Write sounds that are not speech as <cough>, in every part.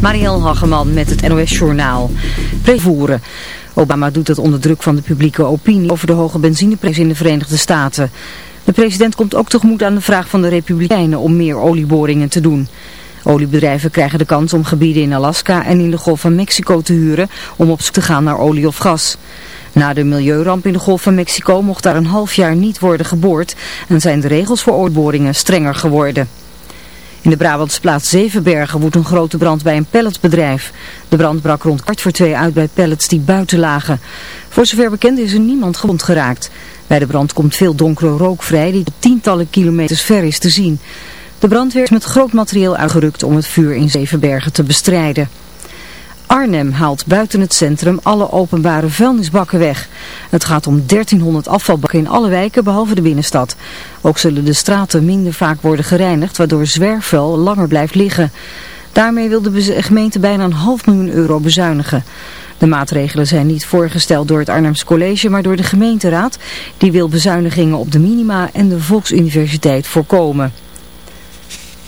Marielle Hageman met het NOS Journaal. Prevoeren. Obama doet het onder druk van de publieke opinie over de hoge benzineprijs in de Verenigde Staten. De president komt ook tegemoet aan de vraag van de Republikeinen om meer olieboringen te doen. Oliebedrijven krijgen de kans om gebieden in Alaska en in de Golf van Mexico te huren om op zoek te gaan naar olie of gas. Na de milieuramp in de Golf van Mexico mocht daar een half jaar niet worden geboord en zijn de regels voor olieboringen strenger geworden. In de Brabantse plaats Zevenbergen woedt een grote brand bij een pelletbedrijf. De brand brak rond kwart voor twee uit bij pellets die buiten lagen. Voor zover bekend is er niemand gewond geraakt. Bij de brand komt veel donkere rook vrij die tientallen kilometers ver is te zien. De brandweer is met groot materieel uitgerukt om het vuur in Zevenbergen te bestrijden. Arnhem haalt buiten het centrum alle openbare vuilnisbakken weg. Het gaat om 1300 afvalbakken in alle wijken behalve de binnenstad. Ook zullen de straten minder vaak worden gereinigd waardoor zwerfvuil langer blijft liggen. Daarmee wil de gemeente bijna een half miljoen euro bezuinigen. De maatregelen zijn niet voorgesteld door het Arnhems College, maar door de gemeenteraad. Die wil bezuinigingen op de minima en de Volksuniversiteit voorkomen.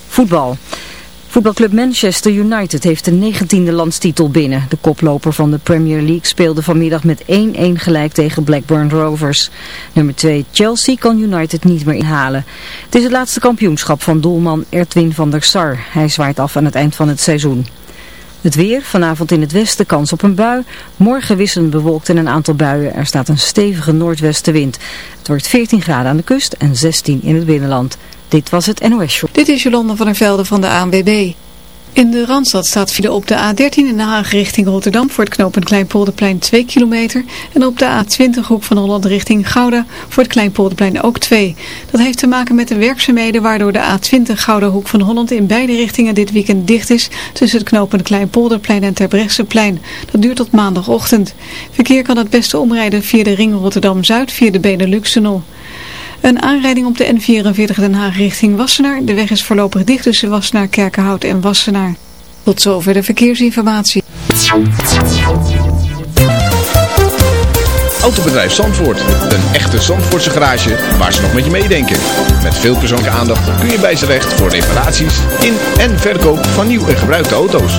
Voetbal. Voetbalclub Manchester United heeft de 19e landstitel binnen. De koploper van de Premier League speelde vanmiddag met 1-1 gelijk tegen Blackburn Rovers. Nummer 2 Chelsea kan United niet meer inhalen. Het is het laatste kampioenschap van doelman Erwin van der Sar. Hij zwaait af aan het eind van het seizoen. Het weer, vanavond in het westen kans op een bui. Morgen wisselend bewolkt en een aantal buien. Er staat een stevige noordwestenwind. Het wordt 14 graden aan de kust en 16 in het binnenland. Dit was het NOS Show. Dit is Jolanda van der Velde van de ANWB. In de Randstad staat file op de A13 in de Haag richting Rotterdam voor het knooppunt Kleinpolderplein 2 kilometer. En op de A20 hoek van Holland richting Gouda voor het Kleinpolderplein ook 2. Dat heeft te maken met de werkzaamheden waardoor de A20 Gouda hoek van Holland in beide richtingen dit weekend dicht is tussen het knooppunt Kleinpolderplein en Terbrechtseplein. Dat duurt tot maandagochtend. Verkeer kan het beste omrijden via de ring Rotterdam-Zuid via de Benelux-tunnel. Een aanrijding op de N44 Den Haag richting Wassenaar. De weg is voorlopig dicht tussen Wassenaar, Kerkenhout en Wassenaar. Tot zover de verkeersinformatie. Autobedrijf Zandvoort. Een echte Zandvoortse garage waar ze nog met je meedenken. Met veel persoonlijke aandacht kun je bij ze terecht voor reparaties in en verkoop van nieuw en gebruikte auto's.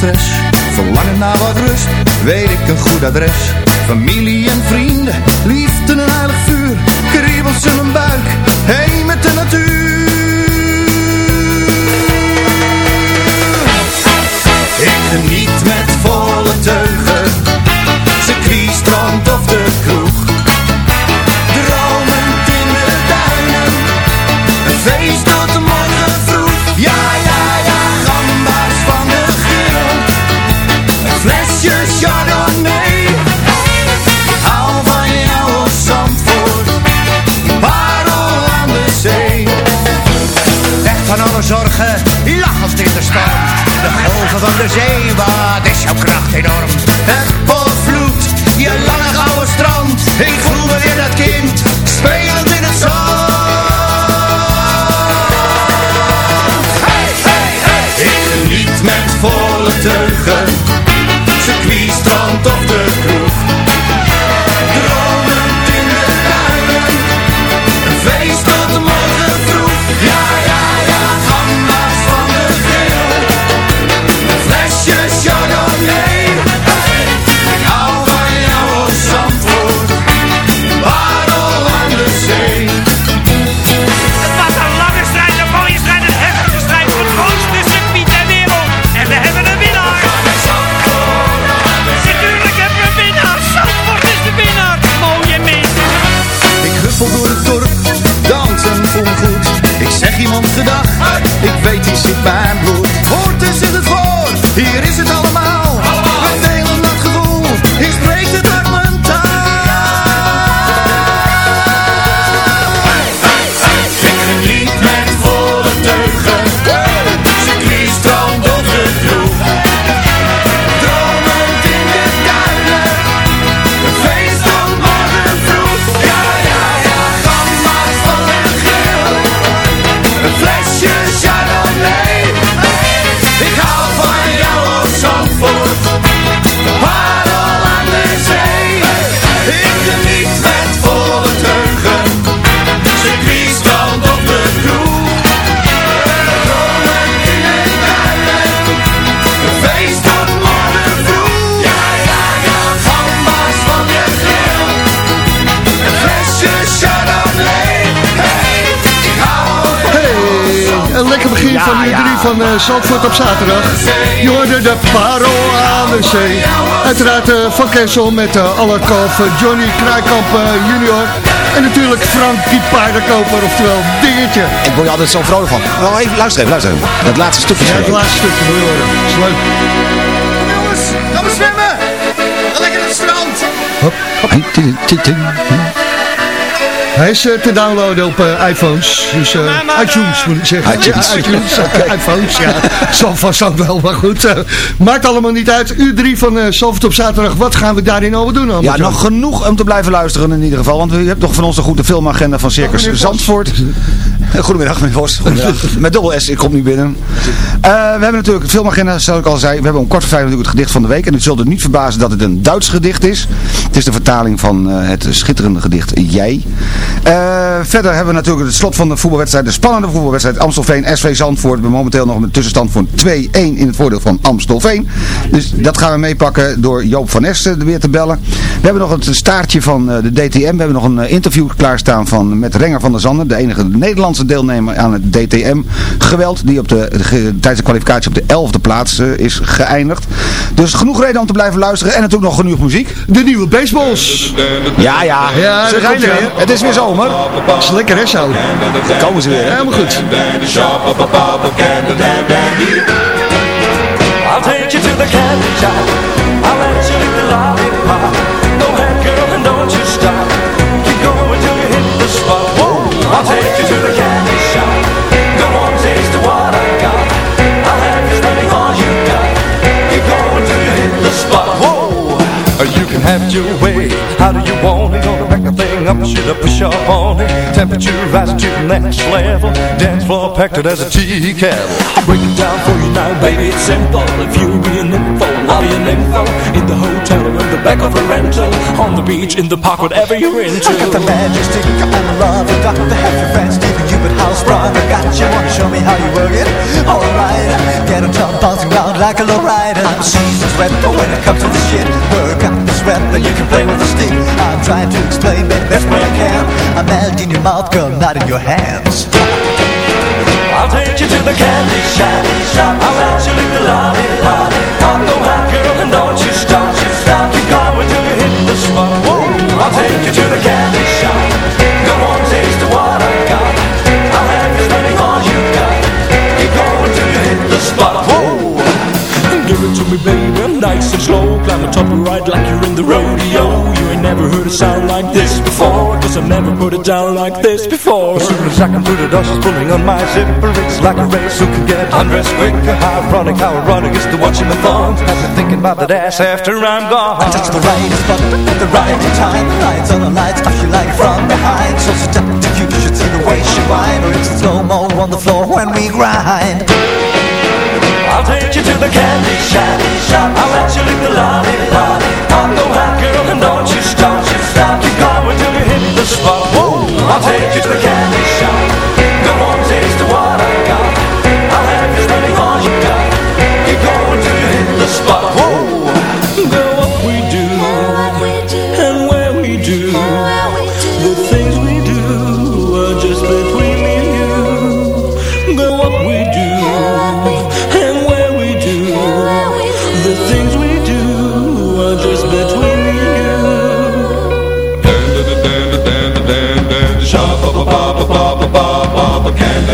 Stress. Verlangen naar wat rust, weet ik een goed adres. Familie Zandvoort op zaterdag. Je hoorde de parel aan de zee. Uiteraard eh, van Kessel met uh, alle kalf, eh, Johnny Kraaikamp junior. En natuurlijk Frank die paardenkoper, oftewel Dingetje. Ik word je altijd zo vrolijk van. Wel even, luister even, luister even. Dat laatste stukje. Ja, het laatste stukje moet je horen. Is leuk. Jongens, gaan we zwemmen. Ga lekker naar het strand. Hop, hop. Hij is eh, te downloaden op eh, iPhones. Dus eh, iTunes moet ik zeggen. iTunes. Ja, iTunes, <laughs> iPhones, ja. Zal vast ook wel, maar goed. maakt allemaal niet uit. Uur 3 van uh, Zalvert op zaterdag. Wat gaan we daarin allemaal doen? Ja, nog genoeg om te blijven luisteren in ieder geval. Want u hebt toch van ons een goede filmagenda van Circus Vos. Zandvoort. <laughs> Goedemiddag, meneer Vos. Goedemiddag. <laughs> Met dubbel S, ik kom nu binnen. Eh, we hebben natuurlijk een filmagenda, zoals ik al zei. We hebben om kwart voor vijf natuurlijk het gedicht van de week. En u zult er niet verbazen dat het een Duits gedicht is. Het is de vertaling van eh, het schitterende gedicht Jij. Eh, verder hebben we natuurlijk het slot van de voetbalwedstrijd. De spannende voetbalwedstrijd Amstelveen SV Zandvoort. We hebben momenteel nog een tussenstand van 2-1 in het voordeel van Amstelveen. Dus dat gaan we meepakken door Joop van Esten weer te bellen. We hebben nog het staartje van de DTM. We hebben nog een interview klaarstaan van, met Renger van der Zanden. De enige Nederlandse deelnemer aan het DTM geweld. Die op de, de- tijdens de kwalificatie op de 11e plaats eh, is geëindigd. Dus genoeg reden om te blijven luisteren. En natuurlijk nog genoeg muziek. De nieuwe baseballs. Ja, ja. Ja, Ze er ie weer. Het is weer zomer. Dat is lekker hè zo. Komen ze weer. Helemaal goed. I'll take you to the candy shop. I'll let you lick the lollipop. Go ahead, girl, and don't you stop. Keep going till you hit the spot. Whoa! I'll take you to the candy can have your way. How do you want it? Gonna back the thing up, shoot up, push up on it. Temperature rising to the next level. Dance floor packed it as a tea kettle. I'll break it down for you now, baby. It's simple. If you'll be an info, I'll be an info. In the hotel in the back of a rental. On the beach, in the park, whatever you're into. I got the magic stick and love You got to have your friends Steven Hubert House Brian I got you Wanna show me how you work it? Alright Get on top bouncing around like a low rider I'm a seasoned rep But when it comes to this shit Work out rep Then you can play with the stick I'm trying to explain But best way I can I melt in your mouth Girl, not in your hands I'll take you to the candy shop. I'll let you lick the lollipop. I'll go I never put it down like this before. As soon as I can put it on, she's pulling on my zipper. It's like a race who can get undressed quicker. How ironic, how ironic is the watching the thongs. I've been thinking about that ass after I'm gone. I touch the right button at the right time The lights on the lights Stuff you like from behind So seductive you should see the way she whine Or it's slow-mo on the floor when we grind I'll take you to the candy shop. I'll let you lick the lollipop. I'm no hot girl, and don't you stop, you stop. Keep going till you hit the spot. I'll take you to the candy shop.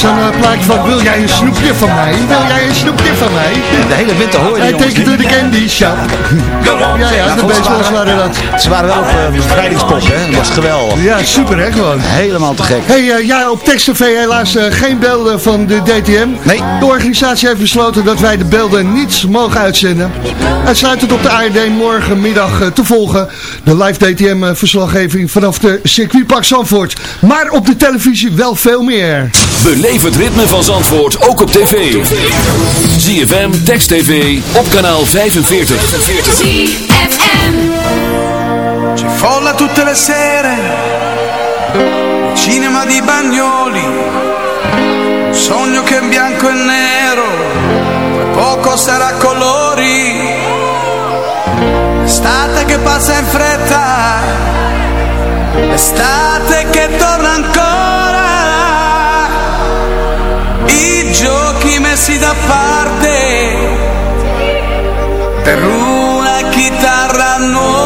Zo'n eh, plaatje van, wil jij een snoepje van mij? Wil jij een snoepje van mij? De hele winter hoor je Hij niet. de candy shop. Ja, ja, de goed, ze baseballs waren dat. Ze waren wel op uh, bevrijdingspop, hè. Dat was geweldig. Ja, super hè, gewoon. Helemaal te gek. Hey, eh, ja, op Text TV helaas eh, geen beelden van de DTM. Nee. De organisatie heeft besloten dat wij de beelden niet mogen uitzenden. Uitsluitend op de ARD morgenmiddag eh, te volgen. De live DTM-verslaggeving vanaf de circuitpark Zandvoort. Maar op de televisie wel veel meer. Beleef het ritme van Zandvoort ook op tv. ZFM, Text TV, op kanaal 45. ZFM. C'è folla tutte le sere, il cinema di Bagnoli, un sogno che è in bianco e nero, tra poco sarà colori, l'estate che passa in fretta, l'estate che torna ancora, messi da parte per una chitarra nuova.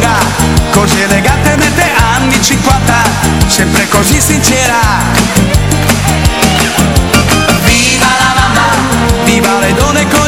Lunga, così elegantemente anni 50, sempre così sincera. Viva la mamma, viva le donne con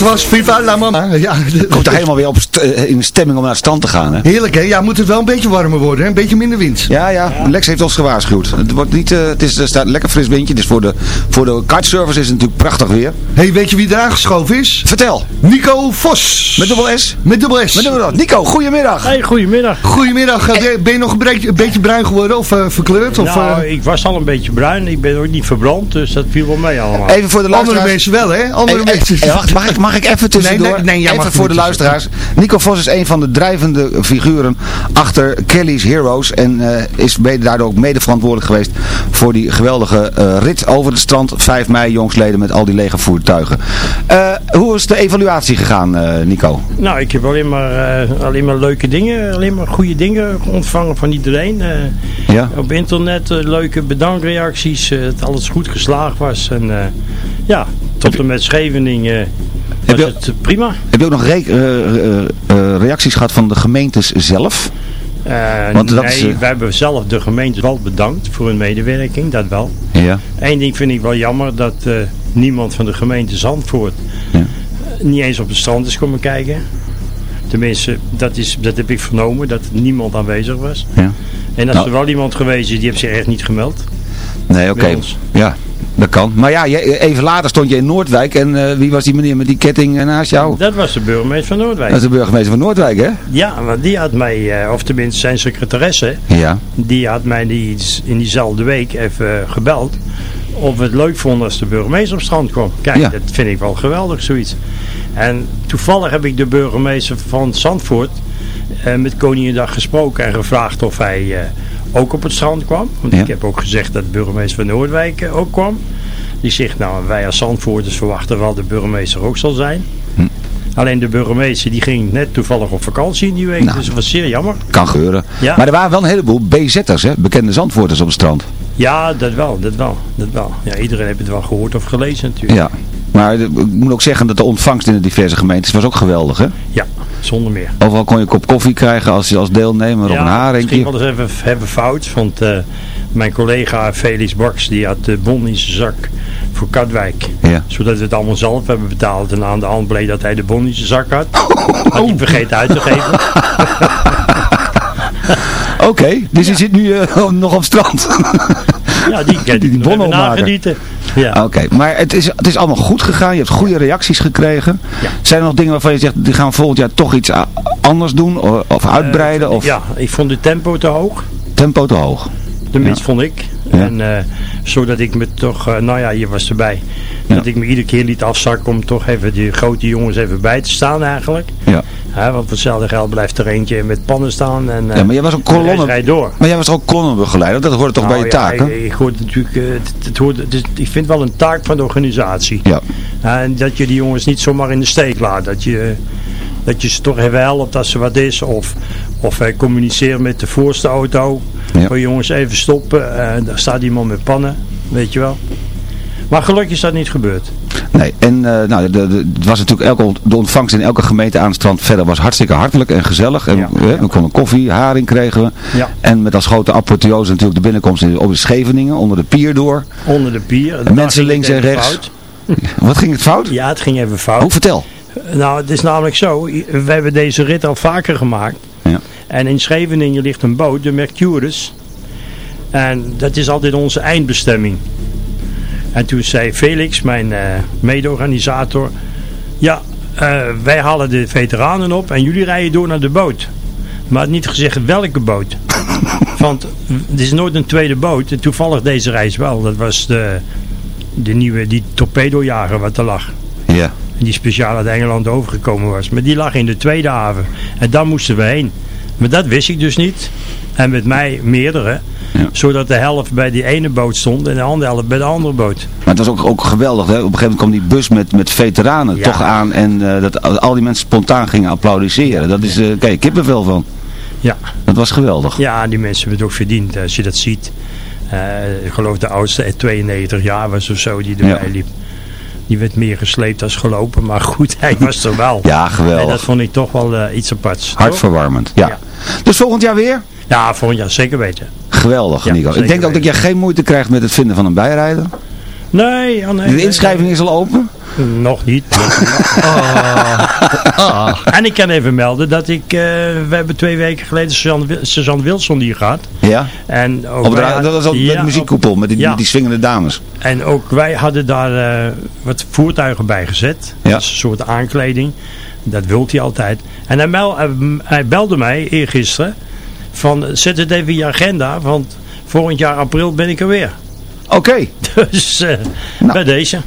Dat was Viva la Mama. Ja, Komt er helemaal weer op st- eh, in stemming om naar het strand te gaan, hè. Heerlijk hè? Ja, moet het wel een beetje warmer worden, hè? een beetje minder wind. Ja, ja, Lex heeft ons gewaarschuwd. Het, wordt niet, eh, het is, er staat een lekker fris windje. Dus voor de, voor de kitesurfers is het natuurlijk prachtig weer. hey, weet je wie er aangeschoven is? Vertel. Nico Vos. Met dubbel S? Met dubbel S. Met dubbel S. Nico, goedemiddag. Hey, goedemiddag. Goedemiddag. Eh, Ben- Ben je nog een beetje, een beetje bruin geworden of eh, verkleurd? Of, nou, ik was al een beetje bruin. Ik ben ook niet verbrand, dus dat viel wel mee allemaal. Even voor de andere luisteraars. mensen wel, hè? Andere Hey, hey, mensen. hey, wacht, mag, ik, mag ik even tussendoor? Nee, nee, nee, jij mag even voor de luisteraars. Nico Vos is een van de drijvende figuren achter Kelly's Heroes. En eh, is mede, daardoor ook mede verantwoordelijk geweest voor die geweldige eh, rit over het strand. 5 mei jongsleden met al die lege voertuigen. Eh, hoe is de evaluatie gegaan, eh, Nico? Nou, ik heb alleen maar, eh, alleen maar leuke dingen, alleen maar goede dingen ontvangen van iedereen. Eh, Ja. Op internet leuke bedankreacties, eh, dat alles goed geslaagd was. En eh, ja, tot en met Scheveningen was je- het prima. Heb je ook nog re- eh, eh, eh, reacties gehad van de gemeentes zelf? Want dat nee, is, wij hebben zelf de gemeente wel bedankt voor hun medewerking, dat wel. Ja. Eén ding vind ik wel jammer, dat niemand van de gemeente Zandvoort Ja. niet eens op het strand is komen kijken. Tenminste, dat, is, dat heb ik vernomen, dat niemand aanwezig was. Ja. En als Nou. er wel iemand geweest is, die heeft zich echt niet gemeld. Nee, oké. Ja, dat kan. Maar ja, jij- even later stond je in Noordwijk en eh, wie was die meneer met die ketting eh, naast jou? Dat was de burgemeester van Noordwijk. Dat is de burgemeester van Noordwijk, hè? Ja, want die had mij, eh, of tenminste zijn secretaresse, Ja. die had mij die, in diezelfde week even eh, gebeld. Of we het leuk vonden als de burgemeester op strand kwam. Kijk, Ja. dat vind ik wel geweldig, zoiets. En toevallig heb ik de burgemeester van Zandvoort eh, met Koningendag gesproken en gevraagd of hij eh, ook op het strand kwam. Want Ja. ik heb ook gezegd dat de burgemeester van Noordwijk eh, ook kwam. Die zegt, nou wij als Zandvoorters verwachten wel de burgemeester ook zal zijn. Hm. Alleen de burgemeester die ging net toevallig op vakantie in die week. Nou. Dus dat was zeer jammer. Kan gebeuren. Ja. Maar er waren wel een heleboel BZ'ers, hè? Bekende zandvoorters op het strand. Ja, dat wel, dat wel, dat wel. Ja, iedereen heeft het wel gehoord of gelezen natuurlijk. Ja. Maar de- ik moet ook zeggen dat de ontvangst in de diverse gemeentes was ook geweldig, hè? Ja, zonder meer. Overal kon je een kop koffie krijgen als, als deelnemer of een ging haringje. wel eens even, even fout, want eh, mijn collega Felix Baks die had de bon in zijn zak voor Katwijk. Ja. Zodat we het allemaal zelf hebben betaald. En aan de hand bleek dat hij de bon in zijn zak had. <laughs> Had hij vergeten uit te geven. <laughs> Oké, dus je zit nu eh, <laughs> nog op strand. <laughs> Ja, die Die die bonnen nagenieten. Ja. Oké, maar het is, het is allemaal goed gegaan. Je hebt goede reacties gekregen. Ja. Zijn er nog dingen waarvan je zegt, die gaan volgend jaar toch iets anders doen? Of uitbreiden? Eh, Of Ja, ik vond de tempo te hoog. tempo te hoog? Tenminste, vond ik. Ja. En eh, zodat ik me toch, eh, nou ja, je was erbij. Ja. Dat ik me iedere keer liet afzakken om toch even die grote jongens even bij te staan eigenlijk. Ja. Hè, want voor hetzelfde geld blijft er eentje met pannen staan. En, eh, ja, maar jij was ook rest kolonne... door. Maar jij was ook kolonnenbegeleider, dat hoort toch bij je Nou ja, taken? Ik, ik, hoor het natuurlijk, eh, het, het hoort, het is- ik vind het wel een taak van de organisatie. Ja. En dat je die jongens niet zomaar in de steek laat. Dat je, dat je ze toch even helpt als er wat is. Of, of eh, communiceer met de voorste auto. Ja. Voor jongens even stoppen. eh, daar staat iemand met pannen. Weet je wel. Maar gelukkig is dat niet gebeurd. Nee, en eh, nou, de, was natuurlijk elke, de ontvangst in elke gemeente aan het strand verder was hartstikke hartelijk en gezellig. En Ja. eh, we konden koffie, haring kregen we. Ja. En met als grote apotheose natuurlijk de binnenkomst in, op de Scheveningen, onder de pier door. Onder de pier. En mensen links en rechts. fout. <laughs> Wat ging het fout? Ja, het ging even fout. Hoe vertel? Nou, het is namelijk zo. We hebben deze rit al vaker gemaakt. Ja. En in Scheveningen ligt een boot, de Mercurus. En dat is altijd onze eindbestemming. En toen zei Felix, mijn eh mede-organisator... Ja, eh, wij halen de veteranen op en jullie rijden door naar de boot. Maar had niet gezegd welke boot. <laughs> Want er is nooit een tweede boot. En toevallig deze reis wel. Dat was de, de nieuwe, die torpedojager wat er lag. Ja. Die speciaal uit Engeland overgekomen was. Maar die lag in de tweede haven. En daar moesten we heen. Maar dat wist ik dus niet. En met mij meerdere. Ja. Zodat de helft bij die ene boot stond en de andere helft bij de andere boot. Maar het was ook, ook geweldig. Hè? Op een gegeven moment kwam die bus met, met veteranen Ja. toch aan. En eh, dat al die mensen spontaan gingen applaudisseren. Dat is, eh kijk, kippenvel van. Ja. Dat was geweldig. Ja, die mensen hebben het ook verdiend. Als je dat ziet. Eh, ik geloof de oudste eh, 92 jaar was of zo die erbij Ja. liep. Die werd meer gesleept als gelopen. Maar goed, hij was er wel. Ja, En geweldig. dat vond ik toch wel eh, iets aparts. Hartverwarmend. Ja. Ja. Dus volgend jaar weer? Ja, volgend jaar zeker weten. Geweldig, Ja, Nico. Ik denk ook dat jij geen moeite krijgt met het vinden van een bijrijder. Nee, nee, De nee, inschrijving is al open? Nog niet. <laughs> En ik kan even melden dat ik, eh, we hebben twee weken geleden Suzanne, Wil- Suzanne Wilson hier gehad. Ja. En ook Op de, dat was ja, met de muziekkoepel, met die, ja. met die swingende dames. En ook wij hadden daar eh, wat voertuigen bij gezet. Ja. Dat is een soort aankleding. Dat wilt hij altijd. En hij, mel- hij- hij belde mij eergisteren van zet het even in je agenda, want volgend jaar april ben ik er weer. Oké, <laughs> Dus eh, Nou. bij deze.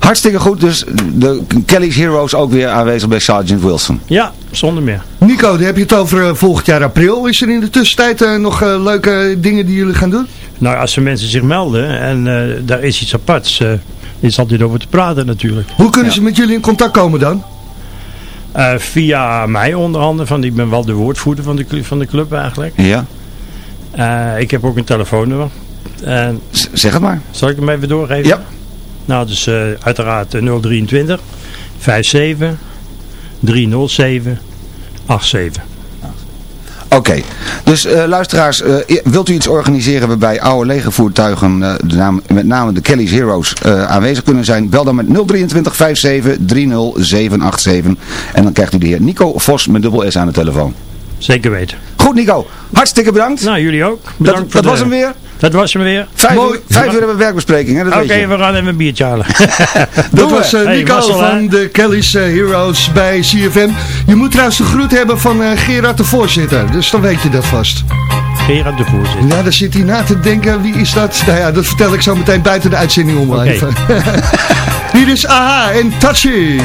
Hartstikke goed. Dus de Kelly's Heroes ook weer aanwezig bij Sergeant Wilson. Ja, zonder meer. Nico, dan heb je het over eh, volgend jaar april. Is er in de tussentijd eh, nog eh, leuke dingen die jullie gaan doen? Nou, als er mensen zich melden en eh, daar is iets aparts, eh is altijd over te praten natuurlijk. Hoe kunnen ze met jullie in contact komen dan? Eh, via mij onder andere, van ik ben wel de woordvoerder van de, van de club eigenlijk. Ja, Eh, ik heb ook een telefoonnummer. Zeg het maar. zal ik hem even doorgeven? Ja. Nou, dus uiteraard 023 57 307 87. Oké, dus uh, luisteraars, uh, wilt u iets organiseren waarbij oude legervoertuigen, uh, naam, met name de Kelly's Heroes, aanwezig kunnen zijn? Bel dan met 023 57 30787 en dan krijgt u de heer Nico Vos met dubbel S aan de telefoon. Zeker weten. Goed Nico, hartstikke bedankt. Nou, jullie ook. Bedankt dat, dat was hem weer. Dat was hem weer. Vijf, Mooi. uur, vijf uur hebben we werkbespreking. Oké, we gaan even een biertje halen. <laughs> dat was eh, Nico van de Kelly's eh, Heroes bij CFM. Je moet trouwens de groet hebben van uh, Gerard de voorzitter. Dus dan weet je dat vast. Gerard de voorzitter. Ja, dan zit hij na te denken. Wie is dat? Nou ja, dat vertel ik zo meteen buiten de uitzending om. Okay. <laughs> Hier is AHA en Touchy.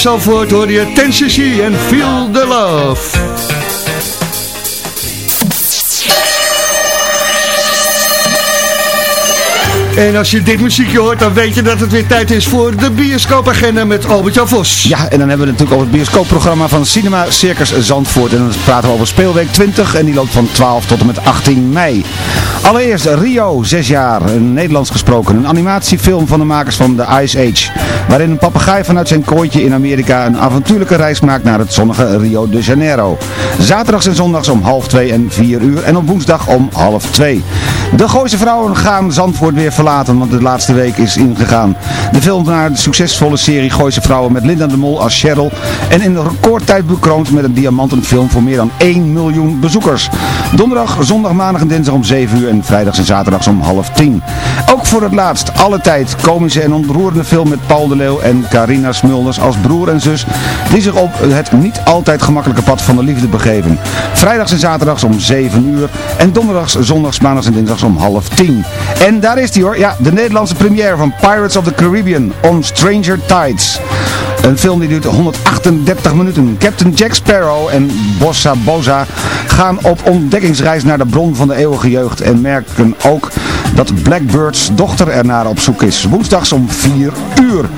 Zandvoort hoor je Tennessee en Feel the Love. Als je dit muziekje hoort, dan weet je dat het weer tijd is voor de bioscoopagenda met Albert-Jan Vos. Ja, en dan hebben we natuurlijk ook het bioscoopprogramma van Cinema Circus Zandvoort. En dan praten we over Speelweek 20 en die loopt van 12 tot en met 18 mei. Allereerst Rio, 6 jaar, een Nederlands gesproken. Een animatiefilm van de makers van The Ice Age. Waarin een papegaai vanuit zijn kooitje in Amerika een avontuurlijke reis maakt naar het zonnige Rio de Janeiro. Zaterdags en zondags om half 2 en 4 uur en op woensdag om half 2. De Gooise vrouwen gaan Zandvoort weer verlaten, want de laatste week is ingegaan. De film naar de succesvolle serie Gooise vrouwen met Linda de Mol als Cheryl en in recordtijd bekroond met een diamantenfilm voor meer dan 1 miljoen bezoekers. Donderdag, zondag, maandag en dinsdag om 7 uur en vrijdags en zaterdags om half 10. Ook voor het laatst, alle tijd, komische en ontroerende film met Paul de Leeuw en Carina Smulders als broer en zus, die zich op het niet altijd gemakkelijke pad van de liefde begeven. Vrijdags en zaterdags om 7 uur en donderdags, zondags, maandags en dinsdags om half 10. En daar is die hoor, ja, de Nederlandse première van Pirates of the Caribbean on Stranger Tides. Een film die duurt 138 minuten. Captain Jack Sparrow en Bossa Boza gaan op ontdekkingsreis naar de bron van de eeuwige jeugd en merken ook dat Blackbirds dochter ernaar op zoek is. Woensdags om 4 uur.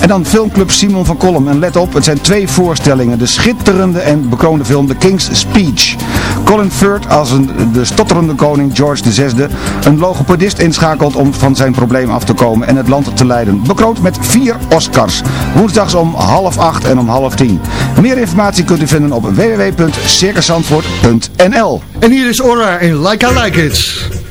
En dan filmclub Simon van Kolm. En let op, het zijn twee voorstellingen. De schitterende en bekroonde film The King's Speech. Colin Firth als een, de stotterende koning George VI een logopedist inschakelt om van zijn probleem af te komen en het land te leiden. Bekroond met vier Oscars. Woensdags om half acht en om half tien. Meer informatie kunt u vinden op www.circusandvoort.nl En hier is Ora in Like I Like It.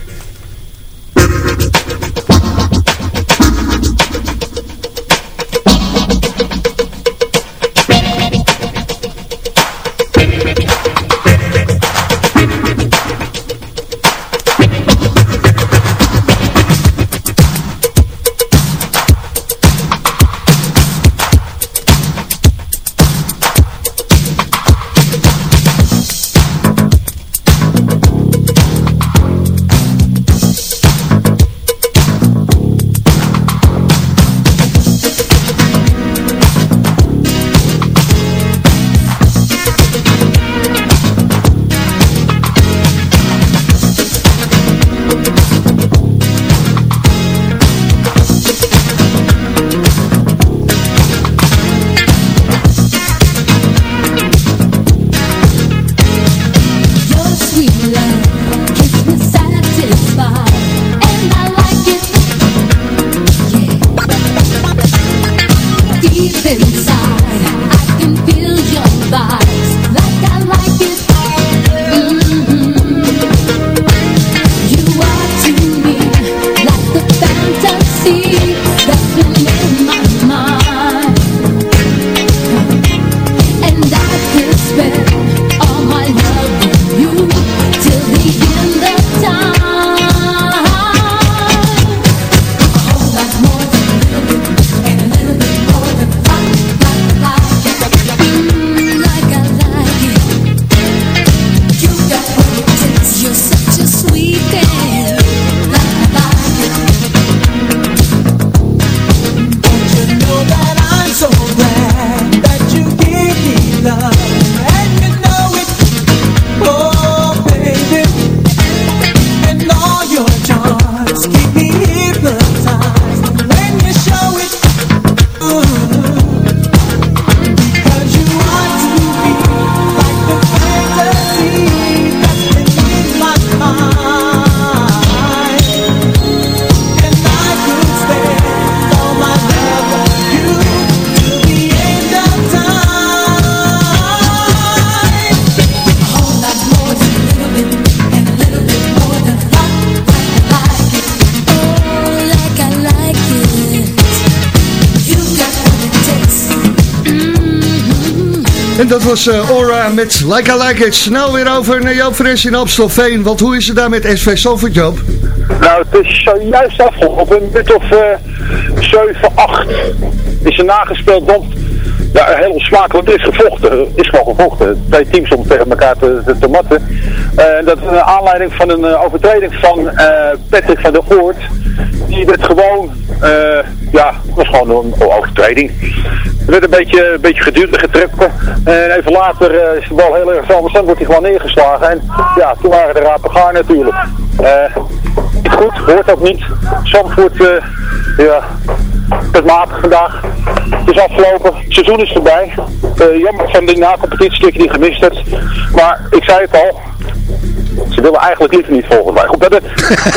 Dat was eh, Ora met Like I Like It. Snel weer over naar Joop Fres in Amstelveen. Want hoe is het daar met SV Salford, Joop? Nou, het is zojuist afgelopen. Een minuut of eh 7, 8 is er nagespeeld. Want ja, heel smakelijk is gevochten. is gewoon gevochten. Twee teams om tegen elkaar te, te, te matten. En dat is een aanleiding van een eh, overtreding van Patrick van der Voort. Die werd gewoon, ja, was gewoon een overtreding. Er werd een beetje, een beetje geduurd getrokken. En even later eh, is de bal heel erg anders. Dan wordt hij gewoon neergeslagen. En ja, toen waren de rapen gaar natuurlijk. Eh, niet goed, hoort ook niet. Zandvoort, eh ja, het matig vandaag. Het is afgelopen, het seizoen is voorbij. Eh, jammer van die na-competitie dat je die gemist hebt. Maar ik zei het al, ze willen eigenlijk liever niet volgen mij. Goed, dat, dat,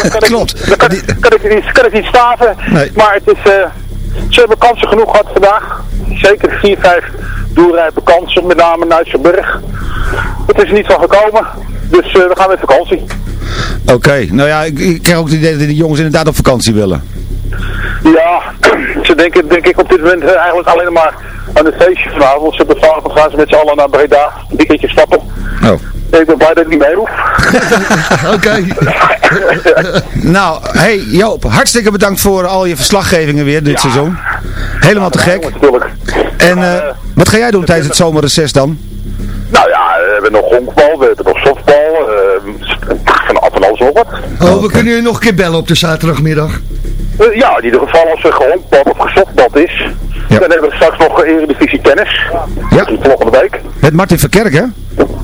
dat kan <laughs> Klopt. Ik, dat kan, kan, ik niet, kan ik niet staven. Nee. Maar het is, eh, ze hebben kansen genoeg gehad vandaag. Zeker 4, 5 doelrijpe kansen, met name Nuitsenburg. Het is er niet van gekomen. Dus eh, we gaan met vakantie. Oké, nou ja, ik, ik krijg ook het idee dat die jongens inderdaad op vakantie willen. Ja, <clears throat> ze denken denk ik op dit moment eh, eigenlijk alleen maar aan het feestje vanavond. Ze hebben vanavond gaan ze met z'n allen naar Breda, een weekendje stappen. Oh. Ik ben blij dat ik niet mee hoef. <laughs> Oké. <laughs> Nou, hey Joop, hartstikke bedankt voor al je verslaggevingen weer dit seizoen. Helemaal te gek. Natuurlijk. En eh, wat ga jij doen tijdens het zomerreces dan? Nou ja, we hebben nog honkbal, we hebben nog softbal, eh, van, van alles nog wat. Oh, we kunnen je nog een keer bellen op de zaterdagmiddag. Eh, ja, in ieder geval als er gehonkbald of gesoftbald is. Dan hebben we straks nog Eredivisie tennis. Ja. Dat volgende week. Met Martin Verkerk, hè?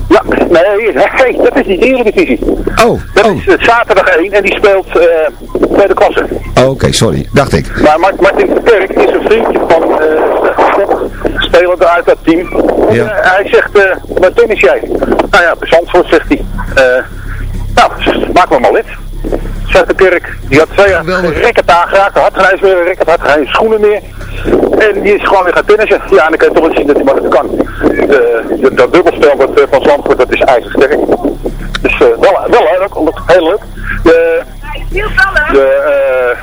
Ja, nee, nee, dat is niet Eredivisie. Oh, Dat is eh, zaterdag 1 en die speelt eh tweede klasse. oh oké, sorry. Dacht ik. Maar Mart- Martin Verkerk is een vriendje van eh speler uit dat team. Ja. eh, hij zegt, eh wat tennis jij? Nou ja, Zandvoort zegt hij. eh nou, maak me maar lid. Zegt de Kerk, die had twee jaar record aangeraakt, had geen ijs meer, een record, had geen schoenen meer. En die is gewoon weer gaan tennissen. Ja, en dan kan je toch wel zien dat hij maar kan. De, de, dat dubbelspel wat, eh, van Zandvoort, dat is ijzersterk. Dus eh, wel, wel leuk, heel leuk. De, de, eh,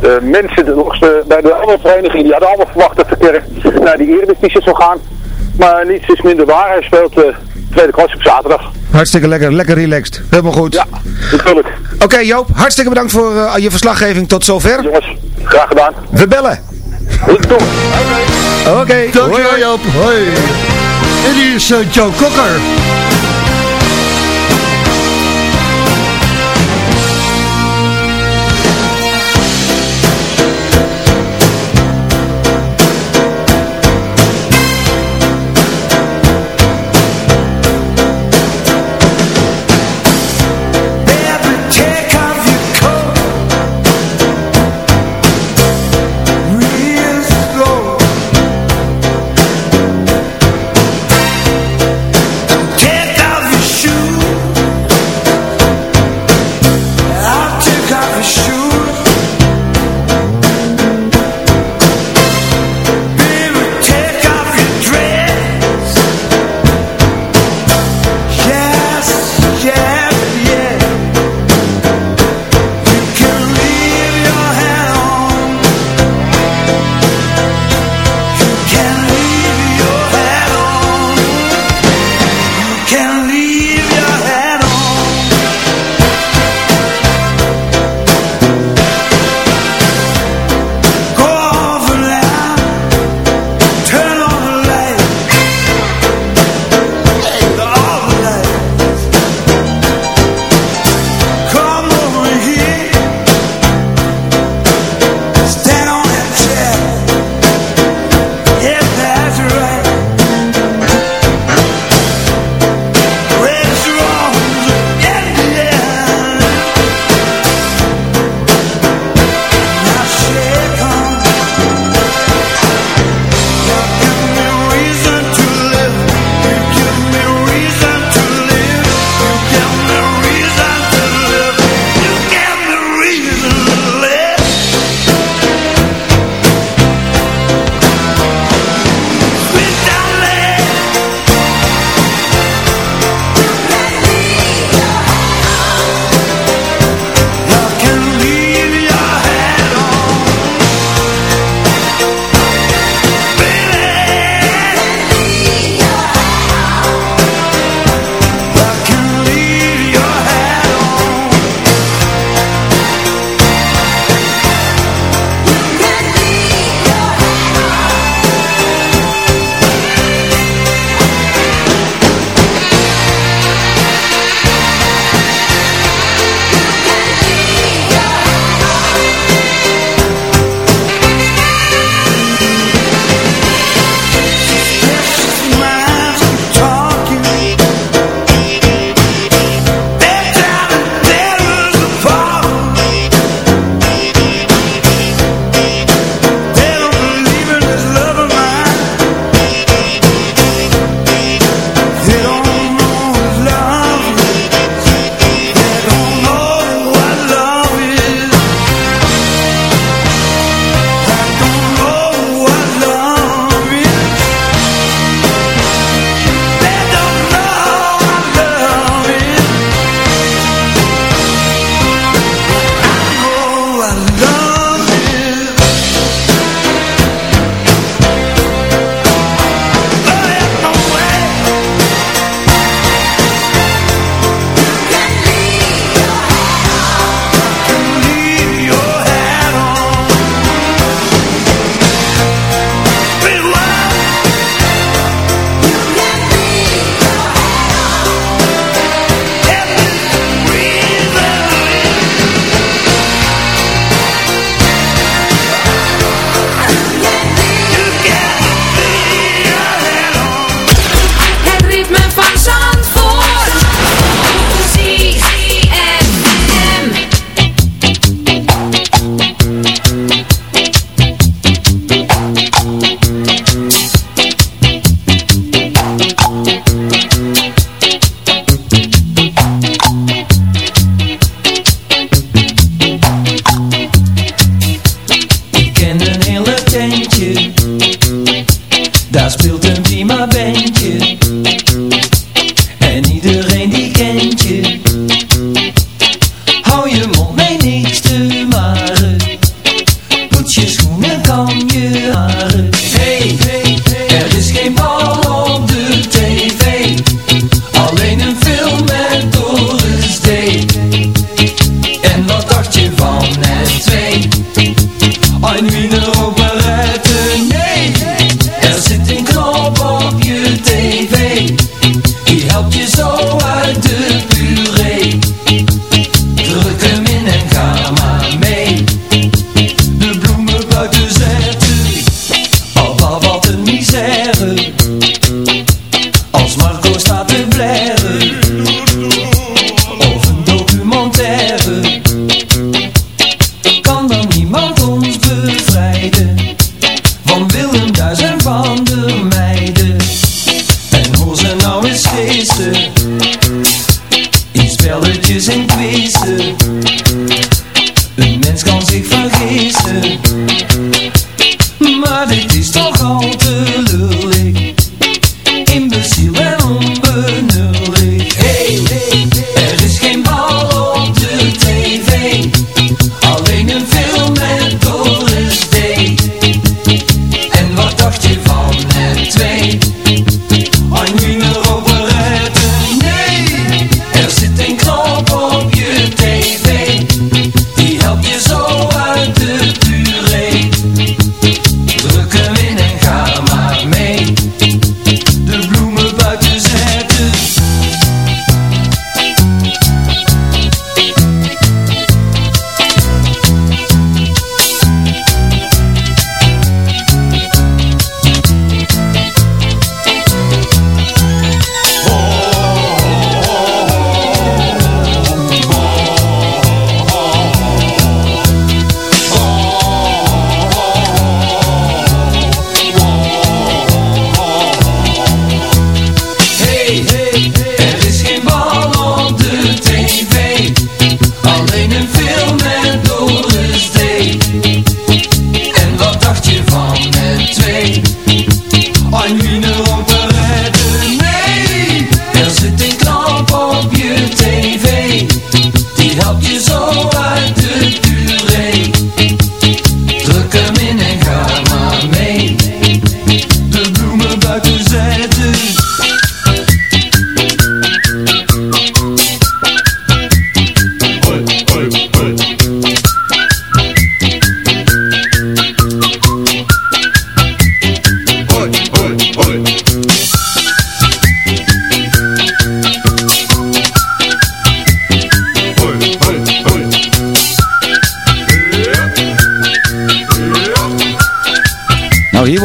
de mensen de, bij de andere verenigingen die hadden allemaal verwacht dat de kerk naar die Eredivisie zou gaan. Maar niets is minder waar. Hij speelt tweede klas op zaterdag. Hartstikke lekker, lekker relaxed. Helemaal goed. Ja, natuurlijk. Oké Joop, hartstikke bedankt voor eh, je verslaggeving tot zover. Jongens, graag gedaan. We bellen. Goed. Oké. Dankjewel Joop. Hoi. En die is eh, Joe Cocker.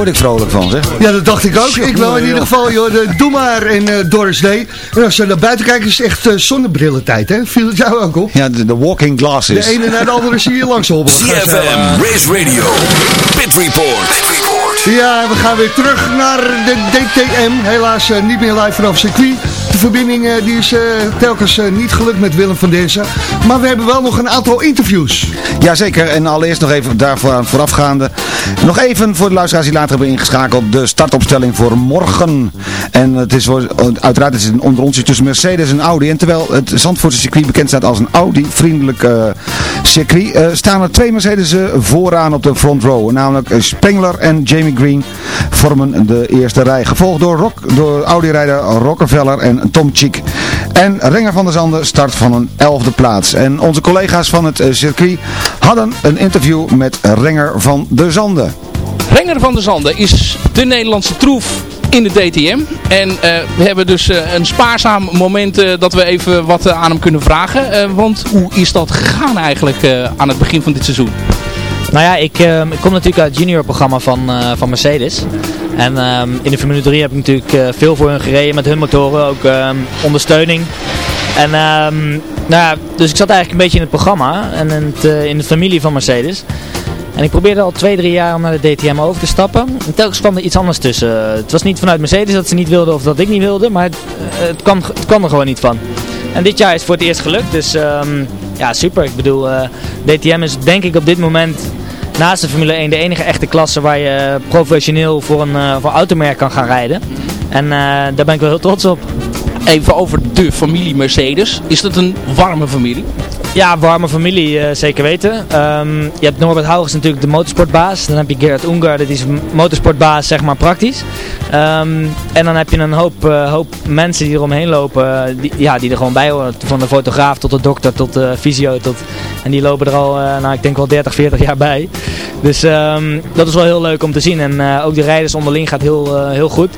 Word ik vrolijk van, zeg. Ja, dat dacht ik ook. Ik wel in ieder geval, joh. De, doe maar en eh, Doris Day. En als je naar buiten kijkt, is het echt uh, zonnebrillentijd, hè? Viel het jou ook op? Ja, de, de walking glasses. De ene naar de andere zie je langs hobbelen. CFM, Race Radio, Pit Report. Ja, we gaan weer terug naar de DTM. Helaas eh, niet meer live vanaf circuit. De verbinding eh, die is eh, telkens eh, niet gelukt met Willem van Denzen. Maar we hebben wel nog een aantal interviews. Jazeker, en allereerst nog even daarvoor voorafgaande. Nog even voor de luisteraars die later hebben ingeschakeld. De startopstelling voor morgen. En het is voor, uiteraard is het een onderontje tussen Mercedes en Audi. En terwijl het Zandvoortse circuit bekend staat als een Audi-vriendelijk circuit. staan er twee Mercedes vooraan op de front row. Namelijk Spengler en Jamie Green vormen de eerste rij. Gevolgd door, door Audi-rijder Rockefeller en Tom Chick. En Renger van der Zanden start van een elfde plaats. En onze collega's van het eh, circuit hadden een interview met Renger van der Zanden. Renger van der Zanden is de Nederlandse troef in de DTM. En eh, we hebben dus eh, een spaarzaam moment eh, dat we even wat aan hem kunnen vragen. Eh, want hoe is dat gegaan eigenlijk eh, aan het begin van dit seizoen? Nou ja, ik, ehm, ik kom natuurlijk uit het juniorprogramma van, eh, van Mercedes. En ehm, in de Formule 3 heb ik natuurlijk eh, veel voor hun gereden met hun motoren, ook ehm, ondersteuning. En ehm, nou ja, dus ik zat eigenlijk een beetje in het programma en in, het, eh, in de familie van Mercedes. En ik probeerde al twee, drie jaar om naar de DTM over te stappen. En telkens kwam er iets anders tussen. Het was niet vanuit Mercedes dat ze niet wilden of dat ik niet wilde, maar het, eh, het, kwam, het kwam er gewoon niet van. En dit jaar is het voor het eerst gelukt, dus ja, super. Ik bedoel, DTM is denk ik op dit moment naast de Formule 1 de enige echte klasse waar je professioneel voor een uh, voor automerk kan gaan rijden. En uh, daar ben ik wel heel trots op. Even over de familie Mercedes. Is dat een warme familie? Ja, warme familie, uh, zeker weten. Um, je hebt Norbert Haugers natuurlijk de motorsportbaas. Dan heb je Gerard Unger, dat is motorsportbaas, zeg maar praktisch. Um, en dan heb je een hoop, uh, hoop mensen die eromheen lopen, die, ja, die er gewoon bij horen. Van de fotograaf tot de dokter, tot de fysio. Tot, en die lopen er al, nou ik denk wel 30, 40 jaar bij. Dus um, dat is wel heel leuk om te zien. En ook de rijders onderling gaat heel, heel goed.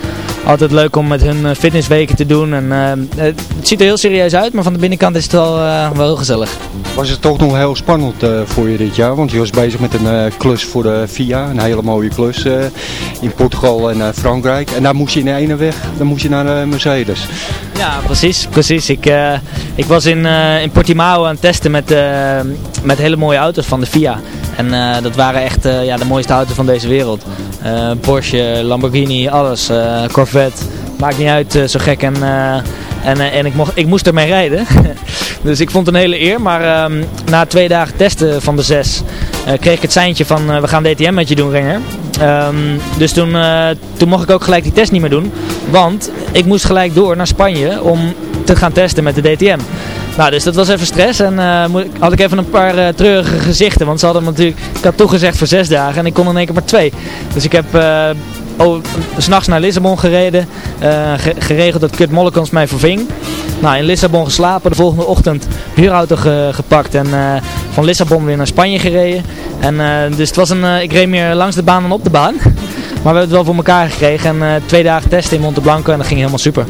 Altijd leuk om met hun eh, fitnessweken te doen. En, eh, het ziet er heel serieus uit, maar van de binnenkant is het wel, eh, wel heel gezellig. Was het toch nog heel spannend eh, voor je dit jaar? Want je was bezig met een eh, klus voor de FIA, een hele mooie klus eh, in Portugal en eh, Frankrijk. En daar moest je in de ene weg, dan moest je naar de Mercedes. Ja, precies. precies. Ik, eh, ik was in, eh, in Portimao aan het testen met, eh, met hele mooie auto's van de FIA. En eh, dat waren echt eh, ja, de mooiste auto's van deze wereld. Eh, Porsche, Lamborghini, alles. Corvette. Maakt niet uit, zo gek. En, en, en ik, mocht, ik moest ermee rijden. <laughs> dus ik vond het een hele eer. Maar ehm, na twee dagen testen van de zes kreeg ik het seintje van we gaan DTM met je doen, Renger. Ehm, dus toen, toen mocht ik ook gelijk die test niet meer doen. Want ik moest gelijk door naar Spanje om te gaan testen met de DTM. Nou, dus dat was even stress en eh, had ik even een paar eh, treurige gezichten. Want ze hadden me natuurlijk, ik had toegezegd voor zes dagen en ik kon in één keer maar twee. Dus ik heb uh, oh, s'nachts naar Lissabon gereden, ge- geregeld dat Kurt Mollekans mij verving. Nou, in Lissabon geslapen, de volgende ochtend huurauto ge- gepakt en van Lissabon weer naar Spanje gereden. En dus het was een, ik reed meer langs de baan dan op de baan. <laughs> Maar we hebben het wel voor elkaar gekregen en twee dagen testen in Monte Blanco en dat ging helemaal super.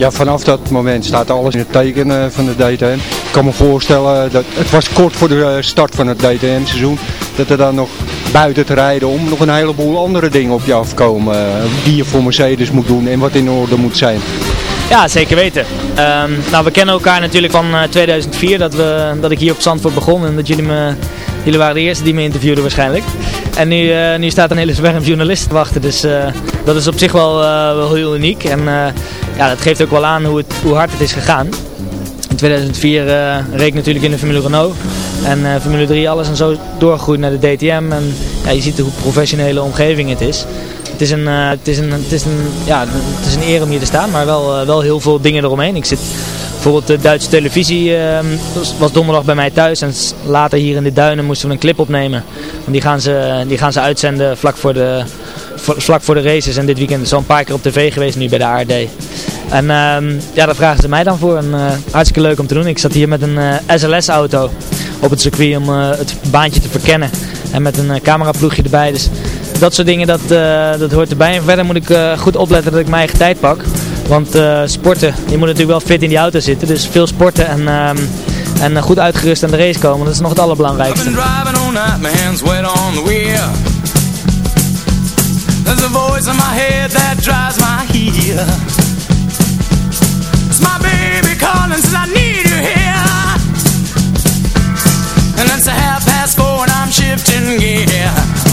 Ja, vanaf dat moment staat alles in het teken eh, van de DTM. Ik kan me voorstellen dat het was kort voor de eh, start van het DTM-seizoen. Dat er dan nog buiten te rijden om nog een heleboel andere dingen op je afkomen. eh, die je voor Mercedes moet doen en wat in orde moet zijn. Ja, zeker weten. Ehm, nou, we kennen elkaar natuurlijk van eh, 2004, dat, we, dat ik hier op Zandvoort begon en dat jullie me, jullie waren de eerste die me interviewden waarschijnlijk. En nu, nu staat een hele zwerm journalisten te wachten, dus dat is op zich wel, wel heel uniek. En ja, dat geeft ook wel aan hoe, het, hoe hard het is gegaan. In 2004 eh, reed ik natuurlijk in de Formule Renault. En eh, Formule 3 alles en zo doorgegroeid naar de DTM. En ja, je ziet hoe professionele omgeving het is. Het is een, eh, het is een, het is ja, het is een eer om hier te staan, maar wel, eh, wel heel veel dingen eromheen. Ik zit bijvoorbeeld de Duitse televisie eh, was, donderdag bij mij thuis. En later hier in de duinen moesten we een clip opnemen. Die gaan ze, die gaan ze uitzenden vlak voor de, vlak voor de races. En dit weekend is een paar keer op tv geweest nu bij de ARD. En ehm, ja, daar vragen ze mij dan voor. Eh, hartstikke leuk om te doen. Ik zat hier met een eh, SLS-auto op het circuit om eh, het baantje te verkennen. En met een cameraploegje erbij. Dus dat soort dingen, dat, dat hoort erbij. En verder moet ik goed opletten dat ik mijn eigen tijd pak. Want sporten, je moet natuurlijk wel fit in die auto zitten. Dus veel sporten en, ehm, en goed uitgerust aan de race komen. Dat is nog het allerbelangrijkste. There's a voice in my head that drives my heel. It's my baby calling, says I need you here. And it's a half past four and I'm shifting gear.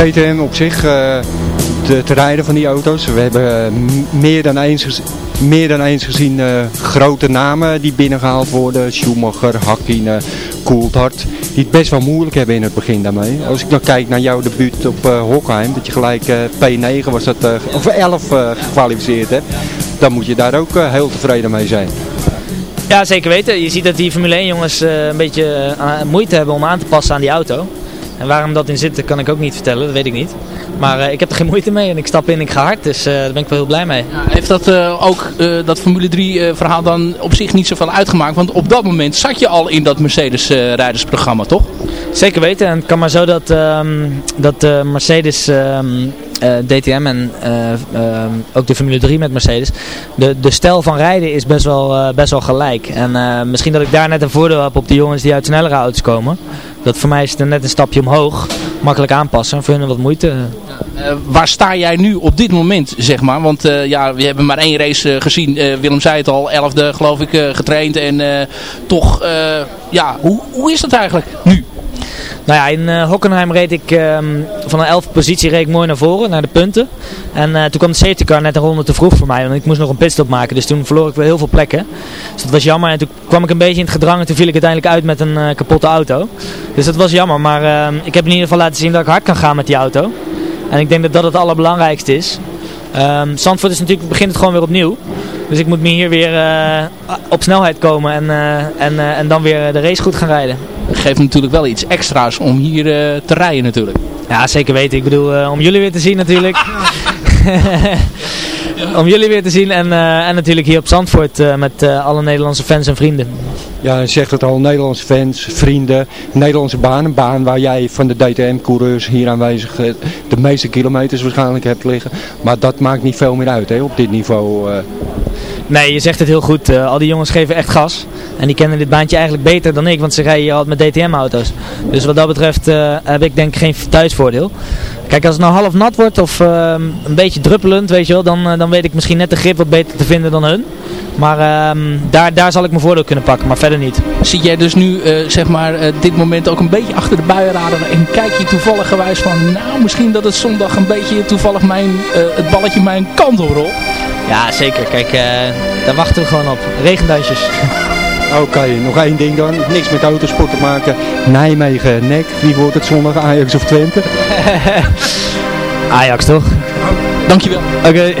DTM op zich, eh, het rijden van die auto's. We hebben eh, meer, dan eens, meer dan eens gezien eh, grote namen die binnengehaald worden. Schumacher, Hakkinen, Coulthard. Die het best wel moeilijk hebben in het begin daarmee. Als ik dan kijk naar jouw debuut op Hockheim, dat je gelijk eh, P9 was dat, of 11 eh, gekwalificeerd hebt. Dan moet je daar ook heel tevreden mee zijn. Ja, zeker weten. Je ziet dat die Formule 1 jongens een beetje moeite hebben om aan te passen aan die auto. En waarom dat in zit, dat kan ik ook niet vertellen, dat weet ik niet. Maar eh, ik heb er geen moeite mee en ik stap in, ik ga hard, dus eh, daar ben ik wel heel blij mee. Heeft dat eh, ook, dat Formule 3 eh, verhaal dan op zich niet zoveel uitgemaakt? Want op dat moment zat je al in dat Mercedes rijdersprogramma, toch? Zeker weten. En het kan maar zo dat, ehm, dat Mercedes ehm, DTM en eh, ehm, ook de Formule 3 met Mercedes, de, de stijl van rijden is best wel, best wel gelijk. En misschien dat ik daar net een voordeel heb op de jongens die uit snellere auto's komen. Dat voor mij is het net een stapje omhoog. Makkelijk aanpassen en voor hun wat moeite. Eh, waar sta jij nu op dit moment, zeg maar? Want eh, ja, we hebben maar één race eh, gezien. Willem zei het al, elfde geloof ik getraind. En toch, ja, hoe, hoe is dat eigenlijk nu? Nou ja, in eh, Hockenheim reed ik ehm, van een 11 positie reed ik mooi naar voren, naar de punten. En eh, toen kwam de safety car net een ronde te vroeg voor mij, want ik moest nog een pitstop maken. Dus toen verloor ik weer heel veel plekken. Dus dat was jammer. En toen kwam ik een beetje in het gedrang en toen viel ik uiteindelijk uit met een eh, kapotte auto. Dus dat was jammer, maar ehm, ik heb in ieder geval laten zien dat ik hard kan gaan met die auto. En ik denk dat dat het allerbelangrijkste is. Ehm Zandvoort is natuurlijk, begint het gewoon weer opnieuw. Dus ik moet me hier weer op snelheid komen en, en, en dan weer de race goed gaan rijden. Geeft natuurlijk wel iets extra's om hier eh, te rijden natuurlijk. Ja, zeker weten. Ik bedoel, eh, om jullie weer te zien natuurlijk. <laughs> om jullie weer te zien en, eh, en natuurlijk hier op Zandvoort eh, met eh, alle Nederlandse fans en vrienden. Ja, je zegt het al, Nederlandse fans, vrienden, Nederlandse baan. Een baan waar jij van de DTM-coureurs hier aanwezig de meeste kilometers waarschijnlijk hebt liggen. Maar dat maakt niet veel meer uit hè, op dit niveau. eh. Nee, je zegt het heel goed. Eh, al die jongens geven echt gas. En die kennen dit baantje eigenlijk beter dan ik, want ze rijden hier altijd met DTM-auto's. Dus wat dat betreft eh, heb ik denk ik geen thuisvoordeel. Kijk, als het nou half nat wordt of ehm, een beetje druppelend, weet je wel, dan, eh, dan weet ik misschien net de grip wat beter te vinden dan hun. Maar ehm, daar, daar zal ik mijn voordeel kunnen pakken, maar verder niet. Zit jij dus nu, eh, zeg maar, dit moment ook een beetje achter de buienradar en kijk je toevallig gewijs van, nou, misschien dat het zondag een beetje toevallig mijn, het balletje mijn kant op rolt? Ja, zeker. Kijk, daar wachten we gewoon op. Regenduisjes. <laughs> Oké, nog één ding dan. Niks met autosport te maken. Nijmegen, nek. Wie wordt het zondag? Ajax of Twente? <laughs> Ajax toch? Dankjewel. Oké.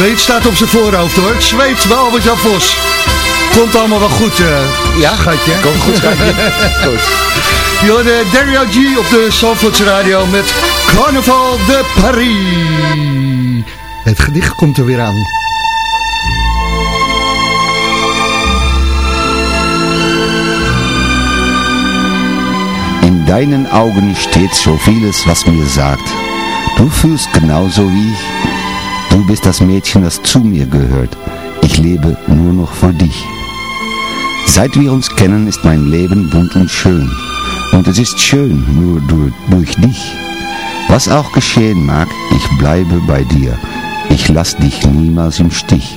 Zweet staat op zijn voorhoofd hoor. Het zweet bij Albert-Jan Vos. Komt allemaal wel goed, eh Ja, schatje. Komt goed, schatje. <laughs> goed. Je hoorde Dario G op de Zandvoorts Radio met Carnaval de Paris. Het gedicht komt er weer aan. In deinen Augen steht so vieles, was mir sagt. Du fühlst genauso wie ich. Du bist das Mädchen, das zu mir gehört. Ich lebe nur noch für dich. Seit wir uns kennen, ist mein Leben bunt und schön. Und es ist schön nur durch, durch dich. Was auch geschehen mag, ich bleibe bei dir. Ich lass dich niemals im Stich.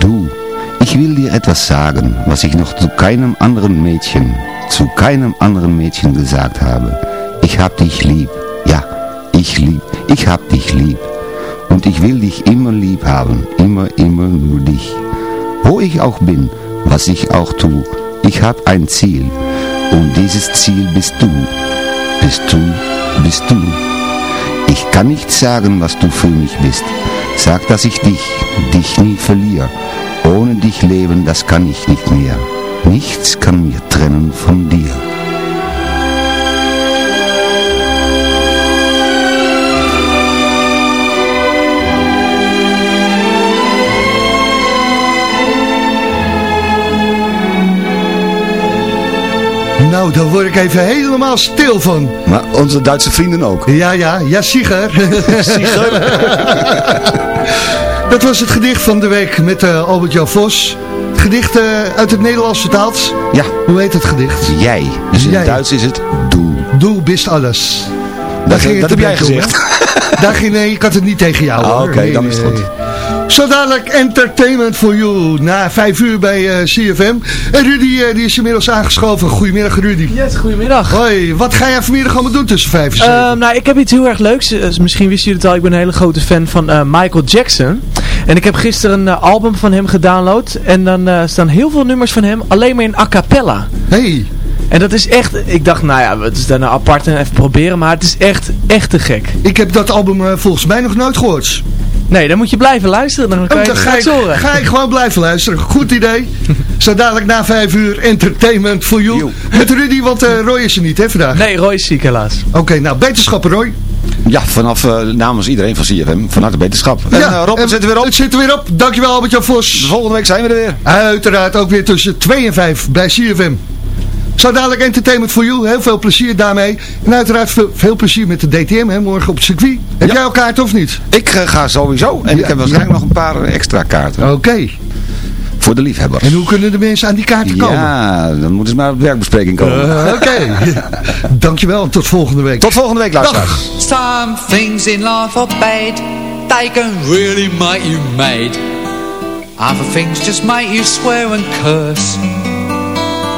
Du, ich will dir etwas sagen, was ich noch zu keinem anderen Mädchen, zu keinem anderen Mädchen gesagt habe. Ich hab dich lieb, ja, ich lieb, ich hab dich lieb. Und ich will dich immer lieb haben, immer, immer nur dich. Wo ich auch bin, was ich auch tu, ich hab ein Ziel. Und dieses Ziel bist du, bist du, bist du. Ich kann nicht sagen, was du für mich bist. Sag, dass ich dich, dich nie verliere. Ohne dich leben, das kann ich nicht mehr. Nichts kann mir trennen von dir. Nou, daar word ik even helemaal stil van. Maar onze Duitse vrienden ook. Ja, ja, ja, Sieger. <laughs> Sieger. <laughs> Dat was het gedicht van de week met eh, Albert-Jan Vos. Het gedicht uit het Nederlands vertaald. Ja. Hoe heet het gedicht? Jij. Dus in Jij. het Duits is het du. Doe bist alles. Dat- ging dat het heb jij om, gezegd. Daar ging, nee, ik had het niet tegen jou. Ah, oké, dan is het goed. Zo dadelijk entertainment for you. Na vijf uur bij eh, CFM. En Rudy eh, die is inmiddels aangeschoven. Goedemiddag Rudy. Yes, goedemiddag. Hoi, wat ga jij vanmiddag allemaal doen tussen vijf en zeven? Ehm, nou, ik heb iets heel erg leuks. Eh, misschien wisten jullie het al, ik ben een hele grote fan van Michael Jackson. En ik heb gisteren een album van hem gedownload. En dan staan heel veel nummers van hem alleen maar in a cappella. Hey. En dat is echt, ik dacht, nou ja, het is daarna apart en even proberen. Maar het is echt, echt te gek. Ik heb dat album volgens mij nog nooit gehoord. Nee, dan moet je blijven luisteren. Dan kan Oh, je dan ga ik, horen. ga ik gewoon blijven luisteren. Goed idee. <laughs> Zo dadelijk na vijf uur entertainment for you. Met Rudy, want eh, Roy is er niet hè vandaag. Nee, Roy is ziek helaas. Oké, nou beterschappen Roy. Ja, vanaf eh, namens iedereen van CFM, van harte beterschap. En eh, Rob, en het zit er weer op. Het zit er weer op. Dankjewel Albert-Jan Vos. Volgende week zijn we er weer. Uiteraard ook weer tussen 2 en 5 bij CFM. Zo dadelijk entertainment for you. Heel veel plezier daarmee. En uiteraard veel, veel plezier met de DTM hè, morgen op het circuit. Heb jij al kaart of niet? Ik eh, ga sowieso. En ik heb waarschijnlijk nog een paar extra kaarten. Oké. Voor de liefhebbers. En hoe kunnen de mensen aan die kaarten komen? Ja, dan moeten ze maar op werkbespreking komen. Eh, Oké. <laughs> <laughs> Dankjewel en tot volgende week. Tot volgende week, luisteraars. Some things in life are bad, they can really make you mad. Other things just make you swear and curse.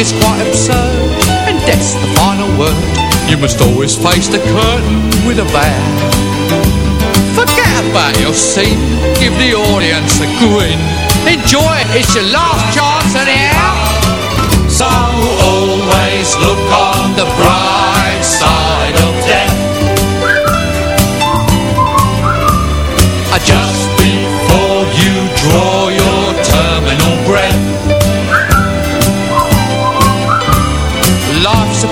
Is quite absurd, and death's the final word. You must always face the curtain with a bow. Forget about your scene, give the audience a grin. Enjoy it, it's your last chance anyhow. So always look on the bright side of death. Uh, Just